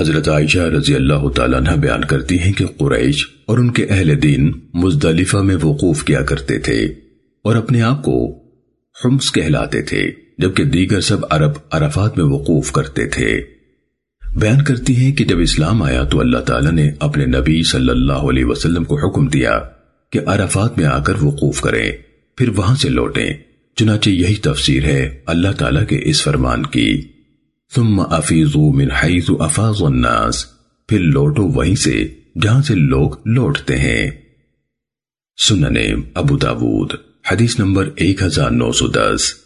حضرت عائشہ رضی اللہ تعالیٰ عنہ بیان کرتی ہیں کہ قریش اور ان کے اہل دین مزدلفہ میں وقوف کیا کرتے تھے اور اپنے آپ کو حمس کہلاتے تھے، جبکہ دیگر سب عرب عرفات میں وقوف کرتے تھے۔ بیان کرتی ہیں کہ جب اسلام آیا تو اللہ تعالیٰ نے اپنے نبی صلی اللہ علیہ وسلم کو حکم دیا کہ عرفات میں آ کر وقوف کریں، پھر وہاں سے لوٹیں۔ چنانچہ یہی تفسیر ہے اللہ تعالیٰ کے اس فرمان کی۔ ثم افیضو من حیث افاظ الناس، پھر لوٹو وہی سے جہاں سے لوگ لوٹتے ہیں۔ سننے ابو داود، حدیث نمبر ایک ہزار نو سو دس۔